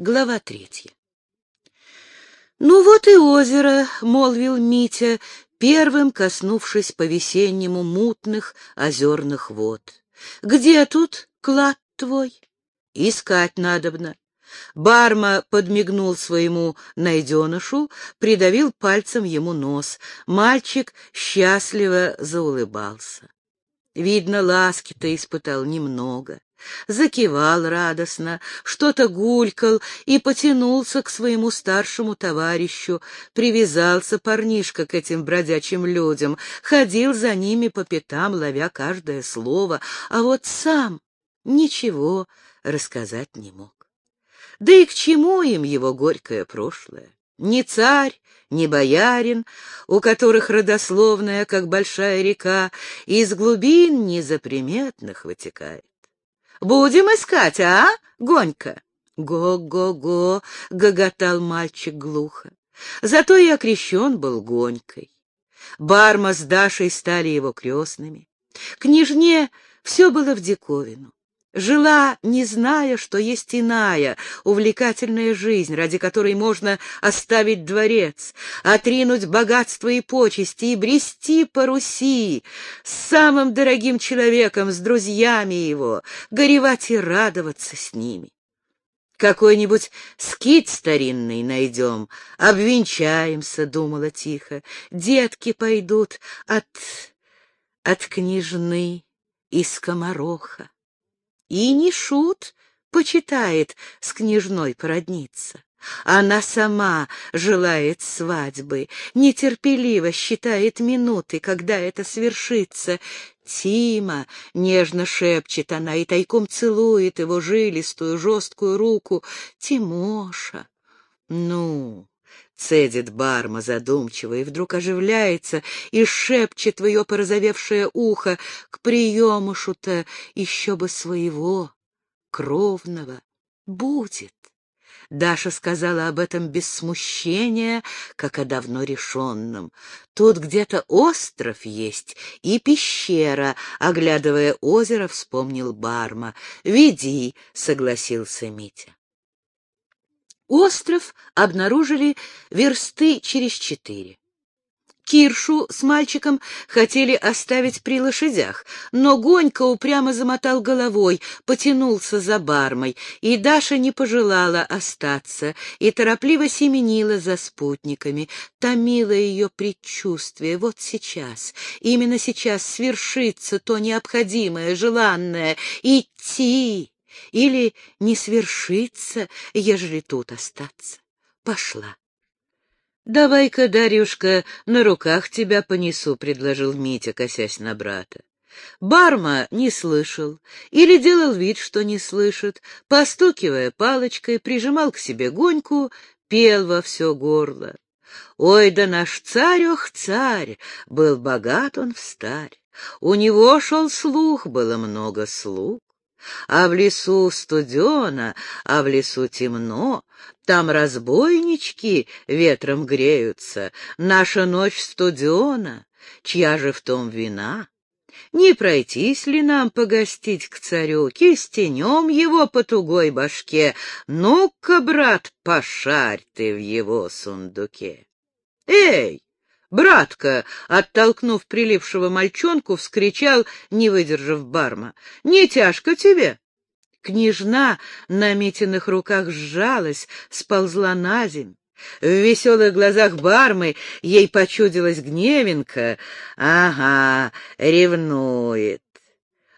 Глава третья. «Ну вот и озеро», — молвил Митя, первым коснувшись по-весеннему мутных озерных вод. «Где тут клад твой?» «Искать надобно». Барма подмигнул своему найденышу, придавил пальцем ему нос. Мальчик счастливо заулыбался. Видно, ласки-то испытал немного закивал радостно, что-то гулькал и потянулся к своему старшему товарищу. Привязался парнишка к этим бродячим людям, ходил за ними по пятам, ловя каждое слово, а вот сам ничего рассказать не мог. Да и к чему им его горькое прошлое? Ни царь, ни боярин, у которых родословная, как большая река, из глубин незаприметных вытекает. Будем искать, а, Гонька? Го-го-го, гоготал мальчик глухо. Зато и окрещен был Гонькой. Барма с Дашей стали его крестными. Княжне все было в диковину. Жила, не зная, что есть иная, увлекательная жизнь, ради которой можно оставить дворец, отринуть богатство и почести и брести по Руси с самым дорогим человеком, с друзьями его, горевать и радоваться с ними. Какой-нибудь скит старинный найдем, обвенчаемся, — думала тихо. Детки пойдут от... от княжны и скомороха. И не шут почитает с княжной породниться. Она сама желает свадьбы, нетерпеливо считает минуты, когда это свершится. Тима, нежно шепчет она и тайком целует его жилистую, жесткую руку. Тимоша, ну, Цедит Барма задумчиво и вдруг оживляется и шепчет в ее порозовевшее ухо к приемушу-то еще бы своего, кровного, будет. Даша сказала об этом без смущения, как о давно решенном. Тут где-то остров есть и пещера, оглядывая озеро, вспомнил Барма. «Веди», — согласился Митя. Остров обнаружили версты через четыре. Киршу с мальчиком хотели оставить при лошадях, но Гонька упрямо замотал головой, потянулся за бармой, и Даша не пожелала остаться и торопливо семенила за спутниками. Томило ее предчувствие. Вот сейчас, именно сейчас свершится то необходимое, желанное — идти или не свершится, ежели тут остаться. Пошла. «Давай-ка, Дарюшка, на руках тебя понесу», — предложил Митя, косясь на брата. Барма не слышал или делал вид, что не слышит, постукивая палочкой, прижимал к себе гоньку, пел во все горло. Ой, да наш царь, ох, царь, был богат он встарь, у него шел слух, было много слуг. А в лесу студено, а в лесу темно, там разбойнички ветром греются, наша ночь студена, чья же в том вина? Не пройтись ли нам погостить к царю, кистенем его по тугой башке? Ну-ка, брат, пошарь ты в его сундуке. Эй, Братка, оттолкнув прилившего мальчонку, вскричал, не выдержав барма. — Не тяжко тебе? Княжна на Митиных руках сжалась, сползла на земь. В веселых глазах бармы ей почудилась гневенка. Ага, ревнует.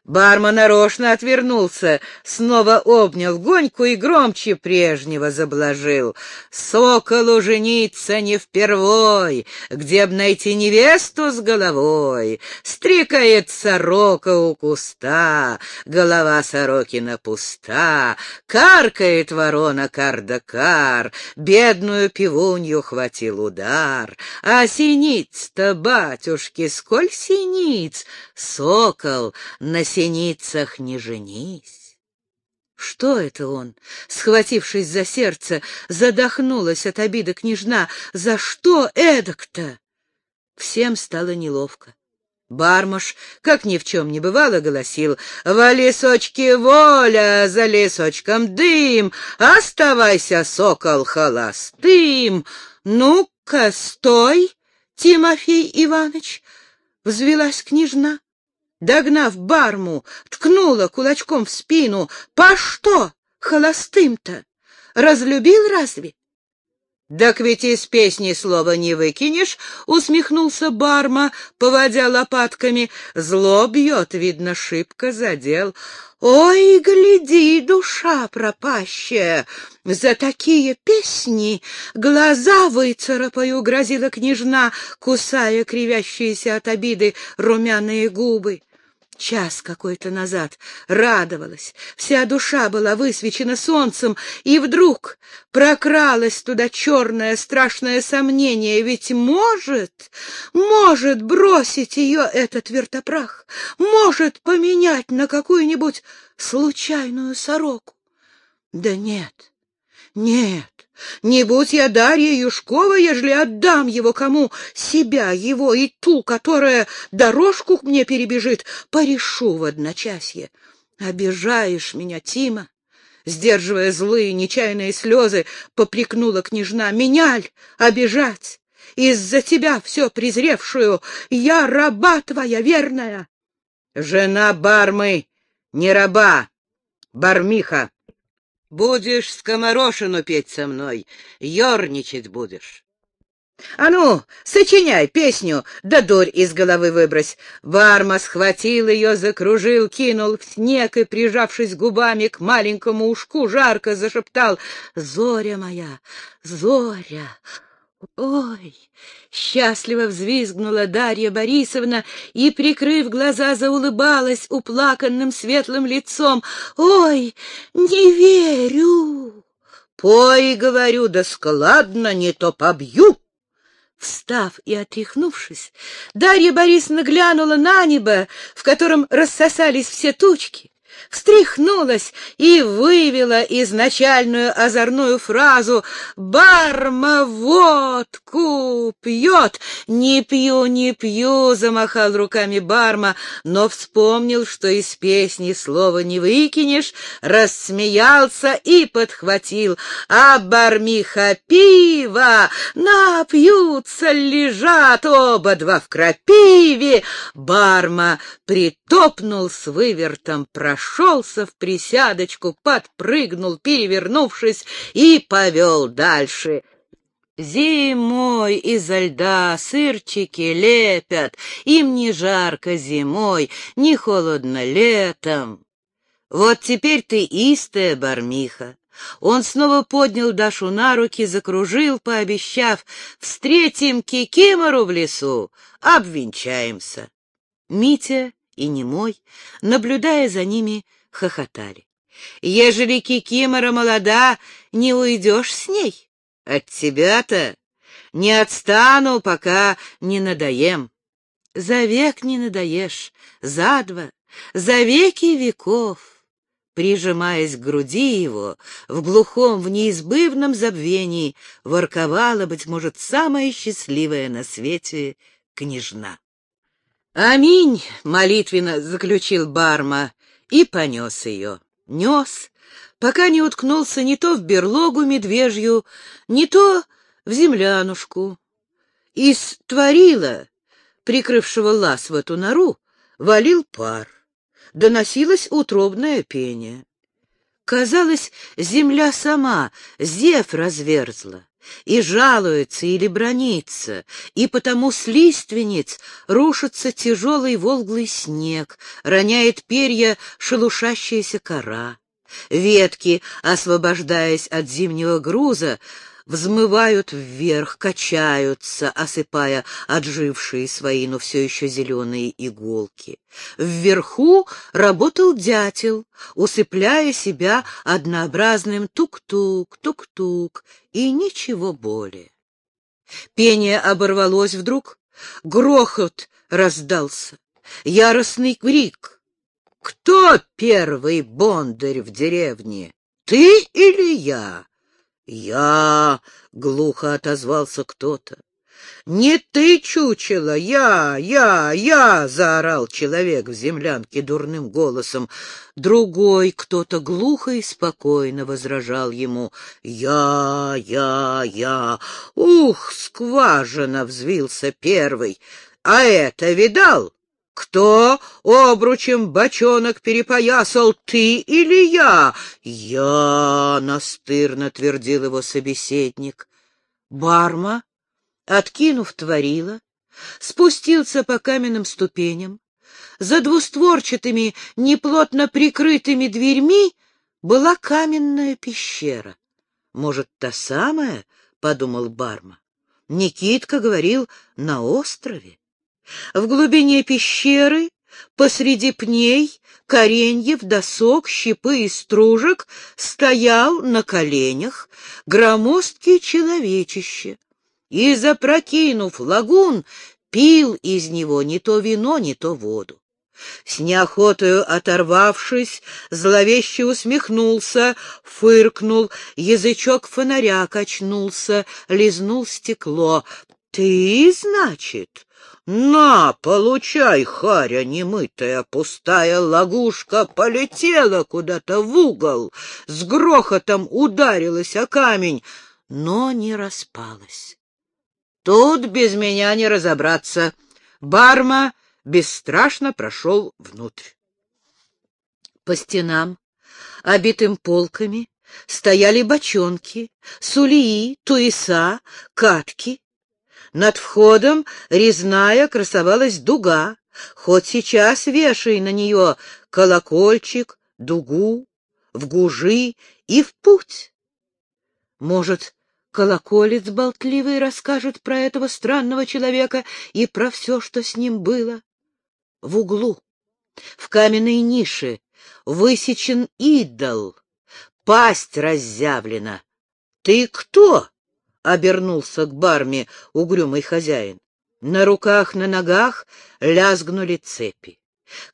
Барма нарочно отвернулся, снова обнял гоньку и громче прежнего заблажил. «Соколу жениться не впервой, где б найти невесту с головой? Стрекает сорока у куста, голова сорокина пуста, каркает ворона кардакар, бедную пивунью хватил удар. А синиц-то, батюшки, сколь синиц! Сокол на синицах не женись. Что это он, схватившись за сердце, задохнулась от обиды княжна? За что эдак-то? Всем стало неловко. Бармаш, как ни в чем не бывало, голосил, «В лесочке воля, за лесочком дым, оставайся, сокол, холостым!» «Ну-ка, стой, Тимофей Иванович!» — взвелась княжна. Догнав барму, ткнула кулачком в спину. «По что холостым-то? Разлюбил разве?» «Так ведь из песни слова не выкинешь», — усмехнулся Барма, поводя лопатками. «Зло бьет, видно, шибко задел. Ой, гляди, душа пропащая! За такие песни глаза выцарапаю!» — грозила княжна, кусая кривящиеся от обиды румяные губы час какой-то назад радовалась, вся душа была высвечена солнцем, и вдруг прокралось туда черное страшное сомнение, ведь может, может бросить ее этот вертопрах, может поменять на какую-нибудь случайную сороку. Да нет, нет, не будь я Дарья Юшкова, ежели отдам его кому, себя, его и ту, которая дорожку к мне перебежит, порешу в одночасье. Обижаешь меня, Тима. Сдерживая злые, нечаянные слезы, попрекнула княжна. Меняль, обижать! Из-за тебя все презревшую, я раба твоя верная. Жена бармы, не раба, бармиха. Будешь скоморошину петь со мной, ерничать будешь. А ну, сочиняй песню, да дурь из головы выбрось. Барма схватил ее, закружил, кинул в снег и, прижавшись губами к маленькому ушку, жарко зашептал «Зоря моя, Зоря, Ой! Счастливо взвизгнула Дарья Борисовна и, прикрыв глаза, заулыбалась уплаканным светлым лицом. Ой, не верю! Пой, говорю, да складно, не то побью! Встав и отряхнувшись, Дарья Борисовна глянула на небо, в котором рассосались все тучки, встряхнулась и вывела изначальную озорную фразу «Барма водку пьет!» «Не пью, не пью!» — замахал руками Барма, но вспомнил, что из песни слова не выкинешь, рассмеялся и подхватил «А бармиха пива! Напьются, лежат оба два в крапиве!» Барма притопнул с вывертом, прошел прошелся в присядочку, подпрыгнул, перевернувшись, и повел дальше. Зимой изо льда сырчики лепят, им не жарко зимой, не холодно летом. Вот теперь ты истая бармиха. Он снова поднял Дашу на руки, закружил, пообещав, «Встретим Кикимору в лесу, обвенчаемся». Митя и немой, наблюдая за ними, хохотали. «Ежели Кикимора молода, не уйдешь с ней? От тебя-то не отстану, пока не надоем. За век не надоешь, за два, за веки веков». Прижимаясь к груди его, в глухом, в неизбывном забвении, ворковала, быть может, самая счастливая на свете княжна. «Аминь!» — молитвенно заключил Барма и понес ее. Нес, пока не уткнулся не то в берлогу медвежью, не то в землянушку. Из творила, прикрывшего лаз в эту нору, валил пар. Доносилось утробное пение. Казалось, земля сама зев разверзла и жалуется или бронится, и потому с лиственниц рушится тяжелый волглый снег, роняет перья шелушащаяся кора. Ветки, освобождаясь от зимнего груза, взмывают вверх, качаются, осыпая отжившие свои, но все еще зеленые иголки. Вверху работал дятел, усыпляя себя однообразным тук-тук, тук-тук и ничего более. Пение оборвалось вдруг, грохот раздался, яростный крик. «Кто первый бондарь в деревне, ты или я?» «Я!» — глухо отозвался кто-то. Не ты, чучело, я, я, я!» — заорал человек в землянке дурным голосом. Другой кто-то глухо и спокойно возражал ему. «Я, я, я! Ух, скважина!» — взвился первый. «А это видал?» Кто обручем бочонок перепоясал, ты или я? Я, настырно твердил его собеседник. Барма, откинув творила, спустился по каменным ступеням. За двустворчатыми, неплотно прикрытыми дверьми была каменная пещера. Может, та самая, — подумал Барма. Никитка говорил, на острове. В глубине пещеры, посреди пней, кореньев, досок, щепы и стружек стоял на коленях громоздкий человечище и, запрокинув лагун, пил из него не то вино, не то воду. С неохотою оторвавшись, зловеще усмехнулся, фыркнул, язычок фонаря качнулся, лизнул стекло. — Ты, значит, «На, получай, харя немытая, пустая лагушка полетела куда-то в угол, с грохотом ударилась о камень, но не распалась. Тут без меня не разобраться. Барма бесстрашно прошел внутрь. По стенам, обитым полками, стояли бочонки, сулии, туеса, катки, над входом резная красовалась дуга, хоть сейчас вешай на нее колокольчик, дугу, в гужи и в путь. Может, колоколец болтливый расскажет про этого странного человека и про все, что с ним было? В углу, в каменной нише, высечен идол, пасть разъявлена. Ты кто? — обернулся к барме угрюмый хозяин. На руках, на ногах лязгнули цепи.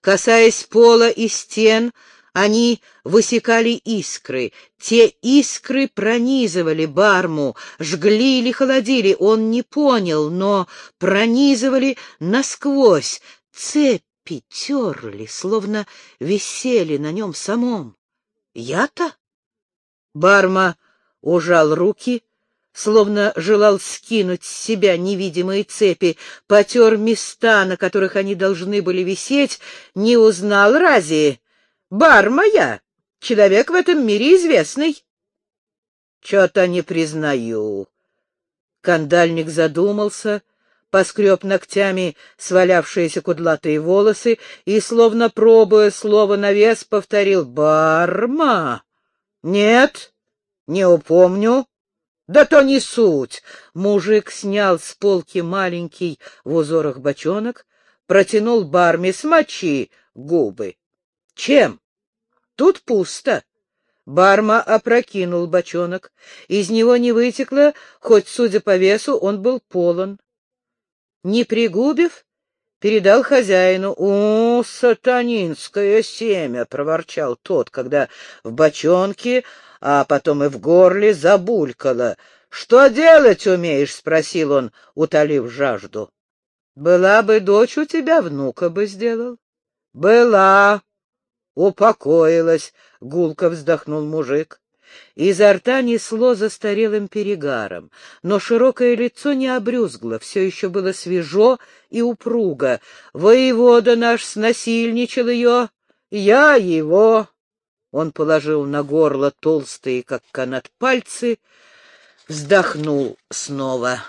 Касаясь пола и стен, они высекали искры. Те искры пронизывали барму, жгли или холодили, он не понял, но пронизывали насквозь. Цепи терли, словно висели на нем самом. Я-то? Барма ужал руки, словно желал скинуть с себя невидимые цепи, потер места, на которых они должны были висеть, не узнал Рази. «Бар моя! Человек в этом мире известный!» «Чё-то не признаю». Кандальник задумался, поскреб ногтями свалявшиеся кудлатые волосы и, словно пробуя слово на вес, повторил «Барма!» «Нет, не упомню». Да то не суть. Мужик снял с полки маленький в узорах бочонок, протянул барме смочи губы. Чем? Тут пусто. Барма опрокинул бочонок. Из него не вытекло, хоть, судя по весу, он был полон. Не пригубив, передал хозяину. — О, сатанинское семя! — проворчал тот, когда в бочонке а потом и в горле забулькало. — Что делать умеешь? — спросил он, утолив жажду. — Была бы дочь у тебя, внука бы сделал. — Была. Упокоилась, — гулко вздохнул мужик. Изо рта несло застарелым перегаром, но широкое лицо не обрюзгло, все еще было свежо и упруго. Воевода наш снасильничал ее, я его. Он положил на горло толстые, как канат, пальцы, вздохнул снова.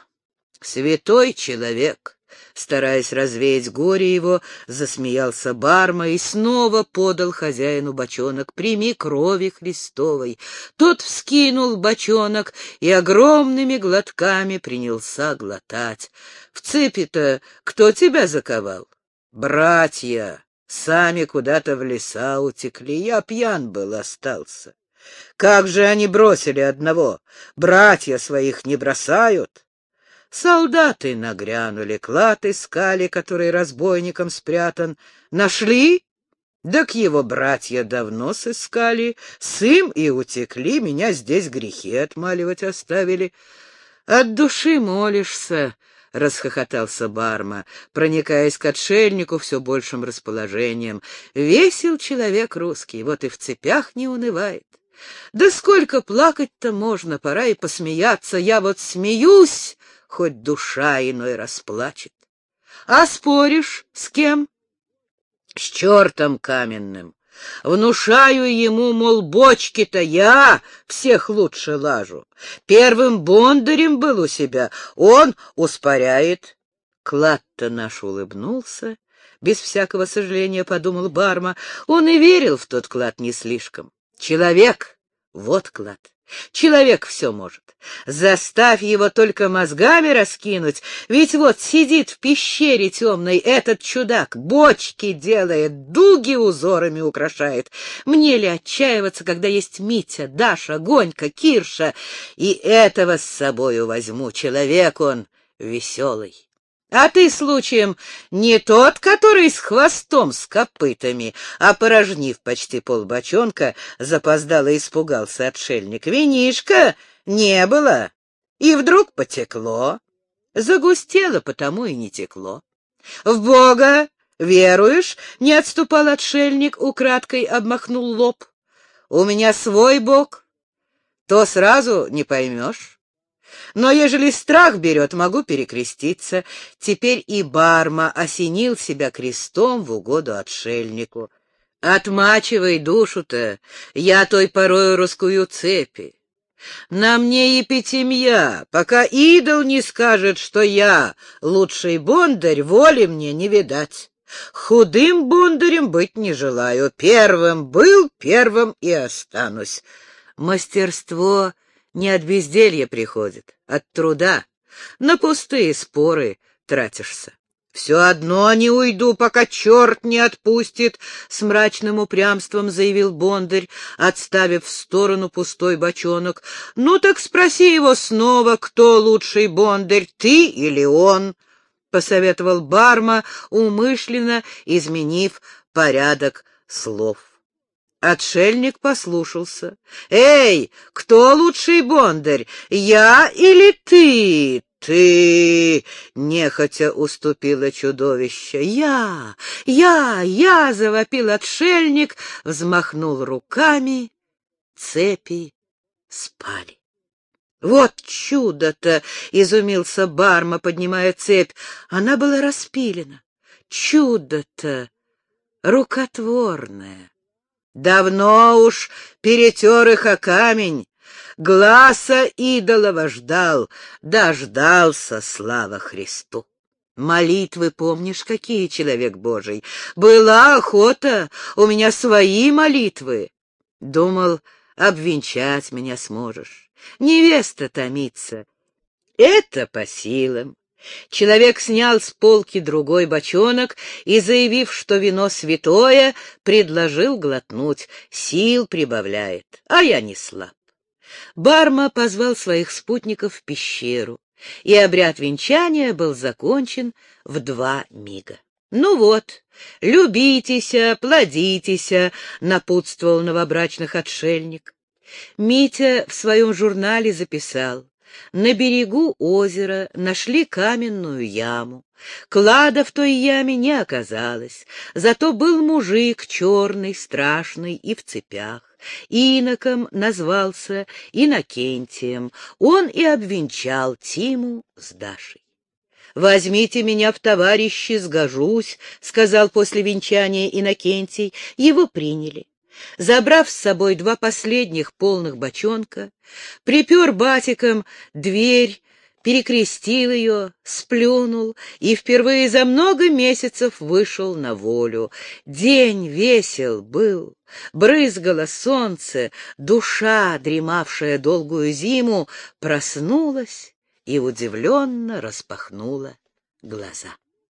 «Святой человек!» Стараясь развеять горе его, засмеялся Барма и снова подал хозяину бочонок. «Прими крови Христовой!» Тот вскинул бочонок и огромными глотками принялся глотать. «В цепи-то кто тебя заковал?» «Братья!» Сами куда-то в леса утекли, я пьян был, остался. Как же они бросили одного? Братья своих не бросают. Солдаты нагрянули, клад искали, который разбойником спрятан. Нашли? Да к его братья давно сыскали, сым и утекли, меня здесь грехи отмаливать оставили. От души молишься, — расхохотался Барма, проникаясь к отшельнику все большим расположением. «Весел человек русский, вот и в цепях не унывает. Да сколько плакать-то можно, пора и посмеяться. Я вот смеюсь, хоть душа иной расплачет. А споришь с кем? С чертом каменным. Внушаю ему, мол, бочки-то я всех лучше лажу. Первым бондарем был у себя, он успоряет. Клад-то наш улыбнулся. Без всякого сожаления подумал Барма. Он и верил в тот клад не слишком. Человек — вот клад. Человек все может. Заставь его только мозгами раскинуть, ведь вот сидит в пещере темной этот чудак, бочки делает, дуги узорами украшает. Мне ли отчаиваться, когда есть Митя, Даша, Гонька, Кирша, и этого с собою возьму, человек он веселый. А ты, случаем, не тот, который с хвостом, с копытами, а порожнив почти полбочонка, запоздало испугался отшельник. Винишка не было, и вдруг потекло. Загустело, потому и не текло. В Бога веруешь? Не отступал отшельник, украдкой обмахнул лоб. У меня свой Бог, то сразу не поймешь. Но ежели страх берет, могу перекреститься. Теперь и Барма осенил себя крестом в угоду отшельнику. Отмачивай душу-то, я той порою раскую цепи. На мне епитемья, пока идол не скажет, что я лучший бондарь, воли мне не видать. Худым бондарем быть не желаю, первым был, первым и останусь. Мастерство не от безделья приходит, от труда. На пустые споры тратишься. «Все одно не уйду, пока черт не отпустит», — с мрачным упрямством заявил Бондарь, отставив в сторону пустой бочонок. «Ну так спроси его снова, кто лучший Бондарь, ты или он?» — посоветовал Барма, умышленно изменив порядок слов. Отшельник послушался. «Эй, кто лучший бондарь, я или ты?» «Ты!» — нехотя уступило чудовище. «Я! Я! Я!» — завопил отшельник, взмахнул руками. Цепи спали. «Вот чудо-то!» — изумился Барма, поднимая цепь. Она была распилена. «Чудо-то рукотворное!» Давно уж перетер их о камень, глаза идолова ждал, дождался, слава Христу. Молитвы помнишь, какие, человек Божий? Была охота, у меня свои молитвы. Думал, обвенчать меня сможешь. Невеста томится. Это по силам. Человек снял с полки другой бочонок и, заявив, что вино святое, предложил глотнуть, сил прибавляет, а я не слаб. Барма позвал своих спутников в пещеру, и обряд венчания был закончен в два мига. «Ну вот, любитесь, плодитесь», — напутствовал новобрачных отшельник. Митя в своем журнале записал. На берегу озера нашли каменную яму. Клада в той яме не оказалось, зато был мужик черный, страшный и в цепях. Иноком назвался Инокентием. Он и обвенчал Тиму с Дашей. «Возьмите меня в товарищи, сгожусь», — сказал после венчания Инокентий. Его приняли. Забрав с собой два последних полных бочонка, припер батиком дверь, перекрестил ее, сплюнул и впервые за много месяцев вышел на волю. День весел был, брызгало солнце, душа, дремавшая долгую зиму, проснулась и удивленно распахнула глаза.